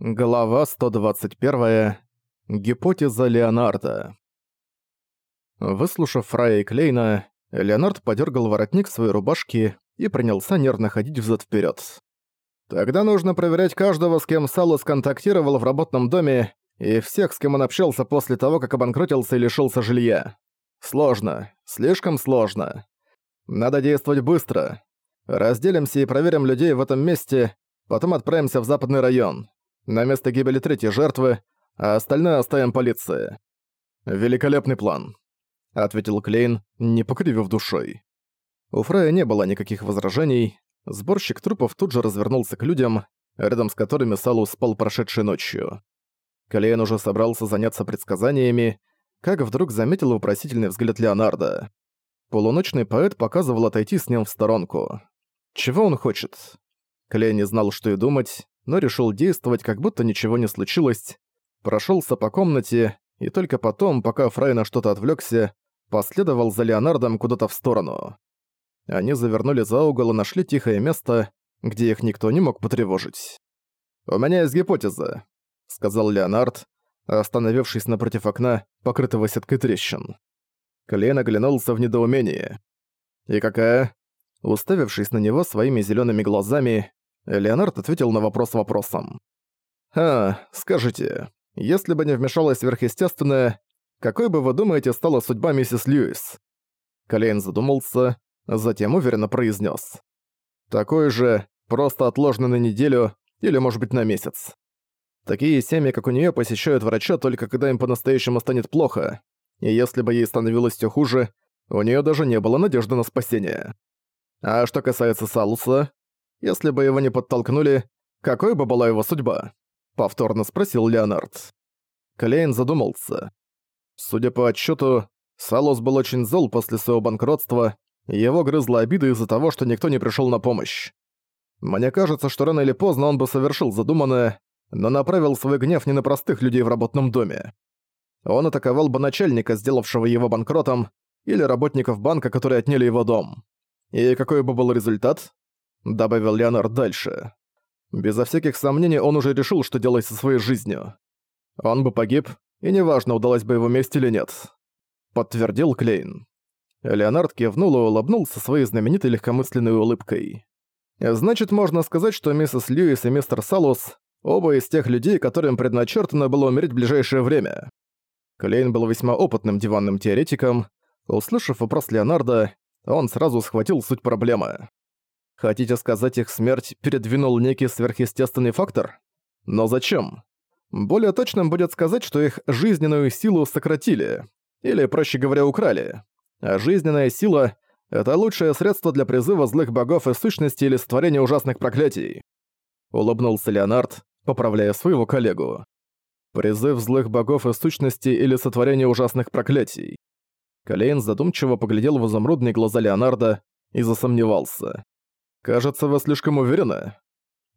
Глава 121. Гипотеза Леонарда. Выслушав Фрая и Клейна, Леонард подергал воротник своей рубашки и принялся нервно ходить взад вперед. Тогда нужно проверять каждого, с кем Салус контактировал в работном доме, и всех, с кем он общался после того, как обанкротился и лишился жилья. Сложно. Слишком сложно. Надо действовать быстро. Разделимся и проверим людей в этом месте, потом отправимся в западный район. На место гибели третьей жертвы, а остальное оставим полиции. Великолепный план, ответил Клейн, не покривив душой. У Фрая не было никаких возражений. Сборщик трупов тут же развернулся к людям, рядом с которыми Салу спал прошедшей ночью. Клейн уже собрался заняться предсказаниями, как вдруг заметил вопросительный взгляд Леонардо. Полуночный поэт показывал отойти с ним в сторонку. Чего он хочет? Клей не знал, что и думать, но решил действовать, как будто ничего не случилось. Прошелся по комнате, и только потом, пока Фрай на что-то отвлекся, последовал за Леонардом куда-то в сторону. Они завернули за угол и нашли тихое место, где их никто не мог потревожить. «У меня есть гипотеза», — сказал Леонард, остановившись напротив окна, покрытого сеткой трещин. Клейн оглянулся в недоумении. «И какая?» Уставившись на него своими зелеными глазами, Леонард ответил на вопрос вопросом. «А, скажите, если бы не вмешалось сверхъестественное, какой бы вы думаете стала судьба миссис Льюис?» Колейн задумался, затем уверенно произнес: «Такой же, просто отложенный на неделю или, может быть, на месяц. Такие семьи, как у нее, посещают врача только когда им по-настоящему станет плохо, и если бы ей становилось все хуже, у нее даже не было надежды на спасение. А что касается Салуса, если бы его не подтолкнули, какой бы была его судьба? Повторно спросил Леонард. Клейн задумался. Судя по отчету, Салус был очень зол после своего банкротства, его грызла обида из-за того, что никто не пришел на помощь. Мне кажется, что рано или поздно он бы совершил задуманное, но направил свой гнев не на простых людей в работном доме. Он атаковал бы начальника, сделавшего его банкротом, или работников банка, которые отняли его дом. И какой бы был результат? Добавил Леонард дальше. Безо всяких сомнений он уже решил, что делать со своей жизнью. Он бы погиб, и неважно, удалось бы его месть или нет. Подтвердил Клейн. Леонард кивнул и улыбнулся своей знаменитой легкомысленной улыбкой. Значит, можно сказать, что миссис Льюис и мистер Салус – оба из тех людей, которым предначертано было умереть в ближайшее время. Клейн был весьма опытным диванным теоретиком. Услышав вопрос Леонарда, он сразу схватил суть проблемы. Хотите сказать, их смерть передвинул некий сверхъестественный фактор? Но зачем? Более точным будет сказать, что их жизненную силу сократили. Или, проще говоря, украли. А жизненная сила — это лучшее средство для призыва злых богов и сущностей или створения ужасных проклятий. Улыбнулся Леонард, поправляя своего коллегу. Призыв злых богов и сущностей или сотворение ужасных проклятий. Калейн задумчиво поглядел в изумрудные глаза Леонарда и засомневался. «Кажется, вы слишком уверены.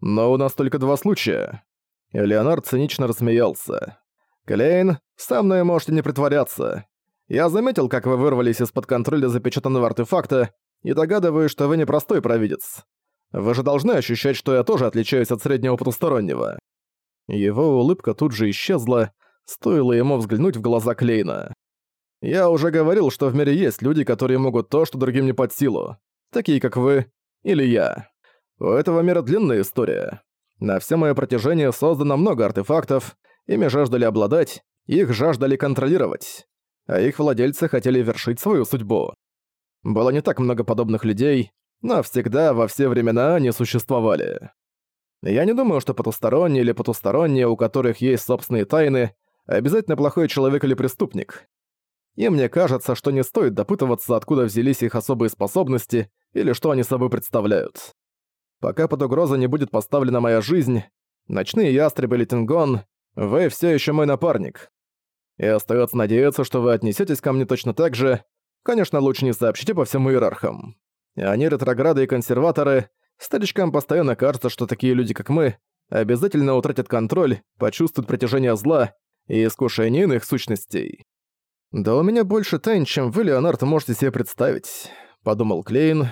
Но у нас только два случая». Леонард цинично рассмеялся. «Клейн, со мной можете не притворяться. Я заметил, как вы вырвались из-под контроля запечатанного артефакта, и догадываюсь, что вы не простой провидец. Вы же должны ощущать, что я тоже отличаюсь от среднего потустороннего». Его улыбка тут же исчезла, стоило ему взглянуть в глаза Клейна. «Я уже говорил, что в мире есть люди, которые могут то, что другим не под силу. Такие, как вы, или я. У этого мира длинная история. На все мое протяжение создано много артефактов, ими жаждали обладать, их жаждали контролировать. А их владельцы хотели вершить свою судьбу. Было не так много подобных людей, но всегда, во все времена они существовали. Я не думаю, что потусторонние или потусторонние, у которых есть собственные тайны, обязательно плохой человек или преступник. И мне кажется, что не стоит допытываться, откуда взялись их особые способности или что они собой представляют. Пока под угрозу не будет поставлена моя жизнь, ночные ястребы или вы все еще мой напарник. И остается надеяться, что вы отнесетесь ко мне точно так же. Конечно, лучше не сообщите по всем иерархам. Они ретрограды и консерваторы. Старичкам постоянно кажется, что такие люди, как мы, обязательно утратят контроль, почувствуют притяжение зла и искушение иных сущностей. «Да у меня больше тайн, чем вы, Леонард, можете себе представить», — подумал Клейн.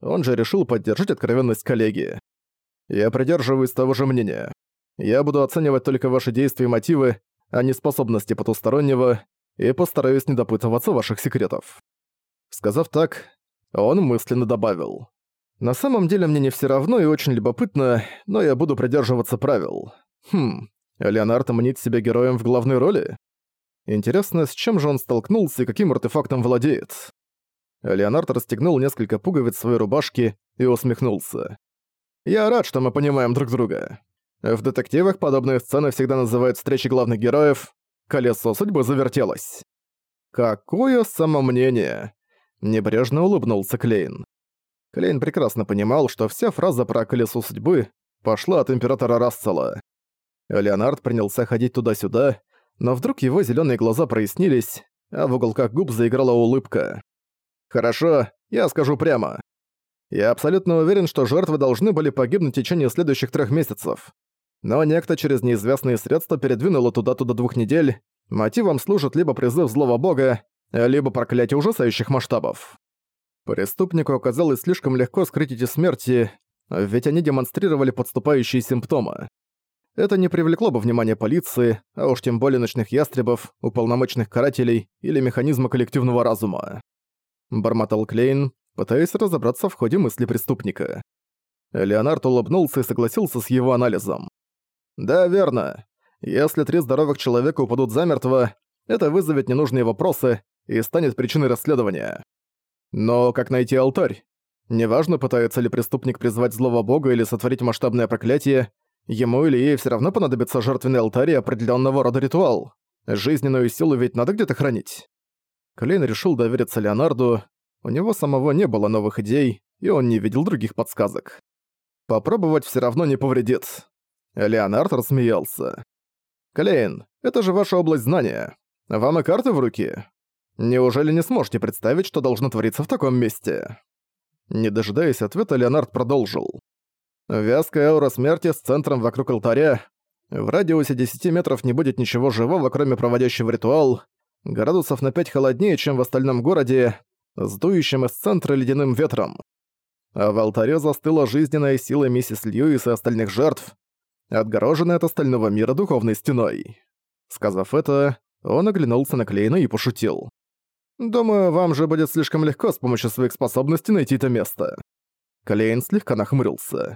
Он же решил поддержать откровенность коллеги. «Я придерживаюсь того же мнения. Я буду оценивать только ваши действия и мотивы, а не способности потустороннего, и постараюсь не допытываться ваших секретов». Сказав так, он мысленно добавил. «На самом деле мне не все равно и очень любопытно, но я буду придерживаться правил. Хм, Леонард мнит себя героем в главной роли? Интересно, с чем же он столкнулся и каким артефактом владеет?» Леонард расстегнул несколько пуговиц своей рубашки и усмехнулся. «Я рад, что мы понимаем друг друга. В детективах подобные сцены всегда называют встречи главных героев «Колесо судьбы завертелось». «Какое самомнение!» – небрежно улыбнулся Клейн. Клейн прекрасно понимал, что вся фраза про «колесо судьбы» пошла от императора Рассела. Леонард принялся ходить туда-сюда, но вдруг его зеленые глаза прояснились, а в уголках губ заиграла улыбка. Хорошо, я скажу прямо. Я абсолютно уверен, что жертвы должны были погибнуть в течение следующих трех месяцев. Но некто через неизвестные средства передвинул туда-туда до двух недель. Мотивом служит либо призыв злого бога, либо проклятие ужасающих масштабов. Преступнику оказалось слишком легко скрыть эти смерти, ведь они демонстрировали подступающие симптомы. Это не привлекло бы внимания полиции, а уж тем более ночных ястребов, уполномоченных карателей или механизма коллективного разума бормотал Клейн, пытаясь разобраться в ходе мысли преступника. Леонард улыбнулся и согласился с его анализом. «Да, верно. Если три здоровых человека упадут замертво, это вызовет ненужные вопросы и станет причиной расследования. Но как найти алтарь? Неважно, пытается ли преступник призвать злого бога или сотворить масштабное проклятие, ему или ей все равно понадобится жертвенный алтарь и определенного рода ритуал. Жизненную силу ведь надо где-то хранить. Клейн решил довериться Леонарду, у него самого не было новых идей, и он не видел других подсказок. Попробовать все равно не повредит. Леонард рассмеялся. «Клейн, это же ваша область знания. Вам и карты в руки. Неужели не сможете представить, что должно твориться в таком месте?» Не дожидаясь ответа, Леонард продолжил. «Вязкая аура смерти с центром вокруг алтаря. В радиусе 10 метров не будет ничего живого, кроме проводящего ритуал градусов на 5 холоднее, чем в остальном городе, с дующим из центра ледяным ветром. А в алтаре застыла жизненная сила миссис Льюис и остальных жертв, отгороженная от остального мира духовной стеной. Сказав это, он оглянулся на Клейна и пошутил. «Думаю, вам же будет слишком легко с помощью своих способностей найти это место». Клейн слегка нахмурился.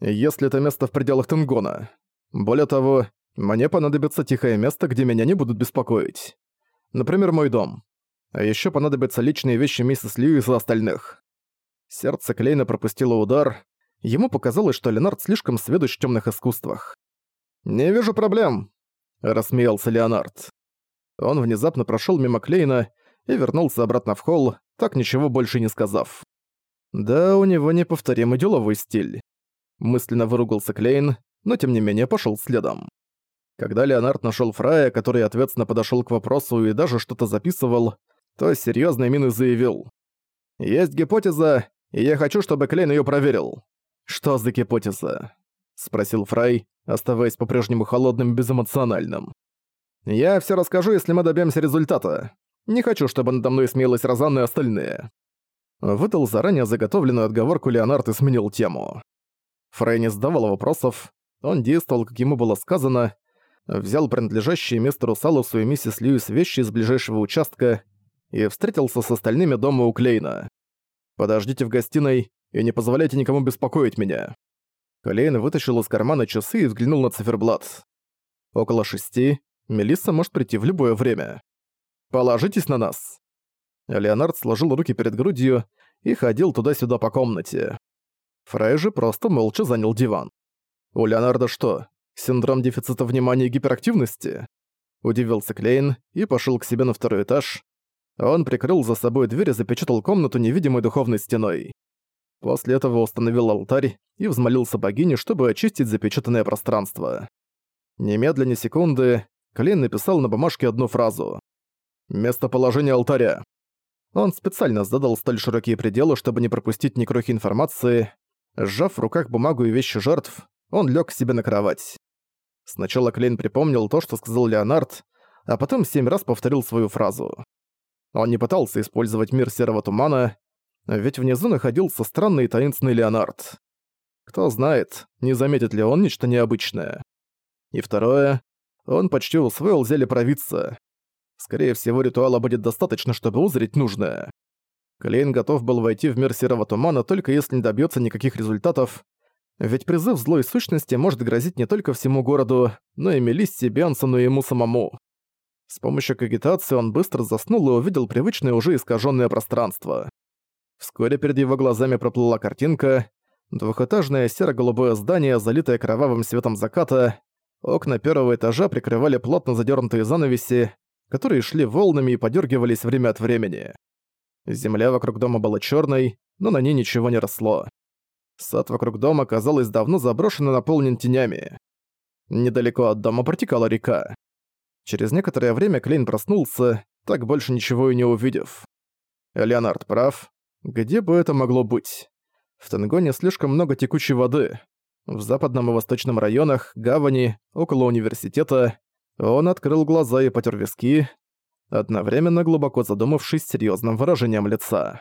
«Если это место в пределах Тенгона. Более того, мне понадобится тихое место, где меня не будут беспокоить. Например, мой дом. А ещё понадобятся личные вещи миссис Льюис и остальных. Сердце Клейна пропустило удар. Ему показалось, что Ленард слишком сведущ в тёмных искусствах. «Не вижу проблем», — рассмеялся Леонард. Он внезапно прошёл мимо Клейна и вернулся обратно в холл, так ничего больше не сказав. Да, у него неповторимый деловой стиль. Мысленно выругался Клейн, но тем не менее пошёл следом. Когда Леонард нашел Фрая, который ответственно подошел к вопросу и даже что-то записывал, то с серьёзной миной заявил. «Есть гипотеза, и я хочу, чтобы Клейн её проверил». «Что за гипотеза?» — спросил Фрай, оставаясь по-прежнему холодным и безэмоциональным. «Я всё расскажу, если мы добьёмся результата. Не хочу, чтобы надо мной смеялась Розанна и остальные». Выдал заранее заготовленную отговорку Леонард и сменил тему. Фрай не задавал вопросов, он действовал, как ему было сказано, взял принадлежащие мистеру Салусу и миссис Льюис вещи из ближайшего участка и встретился с остальными дома у Клейна. «Подождите в гостиной и не позволяйте никому беспокоить меня». Клейн вытащил из кармана часы и взглянул на циферблат. Около шести. Мелисса может прийти в любое время. «Положитесь на нас». Леонард сложил руки перед грудью и ходил туда-сюда по комнате. Фрей же просто молча занял диван. У Леонарда что, Синдром дефицита внимания и гиперактивности? Удивился Клейн и пошел к себе на второй этаж. Он прикрыл за собой дверь и запечатал комнату невидимой духовной стеной. После этого установил алтарь и взмолился богине, чтобы очистить запечатанное пространство. Немедленно секунды Клейн написал на бумажке одну фразу. «Местоположение алтаря». Он специально задал столь широкие пределы, чтобы не пропустить ни крохи информации. Сжав в руках бумагу и вещи жертв, он лег к себе на кровать. Сначала Клейн припомнил то, что сказал Леонард, а потом семь раз повторил свою фразу. Он не пытался использовать мир серого тумана, ведь внизу находился странный и таинственный Леонард. Кто знает, не заметит ли он нечто необычное. И второе, он почти усвоил зелье провидца. Скорее всего, ритуала будет достаточно, чтобы узреть нужное. Клейн готов был войти в мир серого тумана, только если не добьется никаких результатов, ведь призыв злой сущности может грозить не только всему городу, но и Мелиссе, Бенсону и ему самому. С помощью кагитации он быстро заснул и увидел привычное уже искаженное пространство. Вскоре перед его глазами проплыла картинка. Двухэтажное серо-голубое здание, залитое кровавым светом заката. Окна первого этажа прикрывали плотно задернутые занавеси, которые шли волнами и подергивались время от времени. Земля вокруг дома была черной, но на ней ничего не росло. Сад вокруг дома, казалось, давно заброшен и наполнен тенями. Недалеко от дома протекала река. Через некоторое время Клейн проснулся, так больше ничего и не увидев. Леонард прав. Где бы это могло быть? В Тенгоне слишком много текучей воды. В западном и восточном районах, гавани, около университета. Он открыл глаза и потер виски, одновременно глубоко задумавшись серьезным выражением лица.